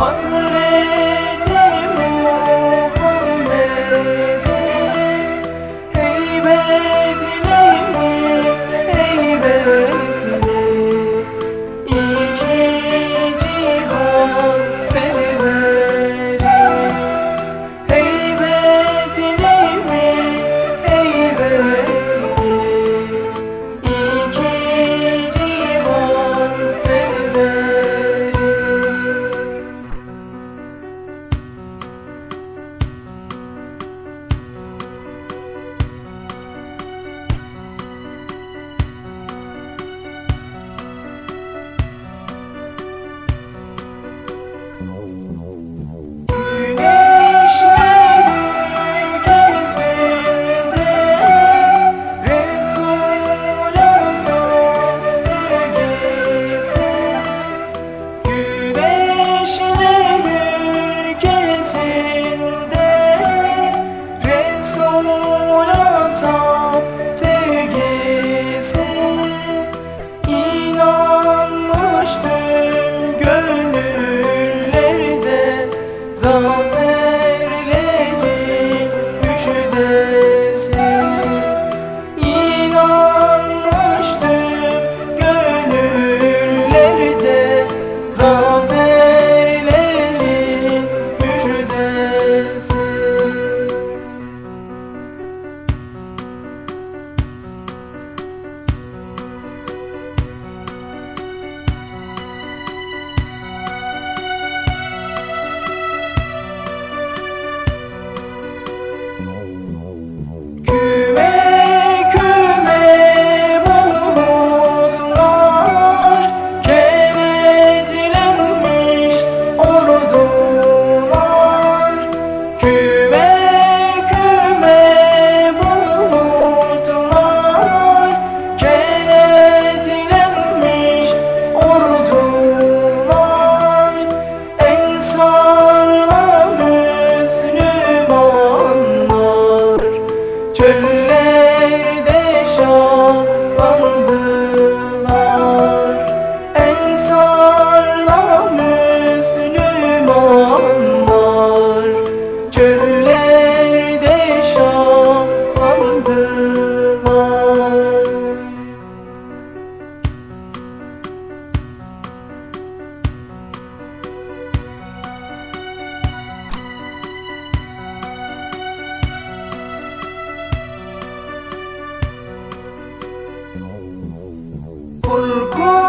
Awesome. 꿀꿀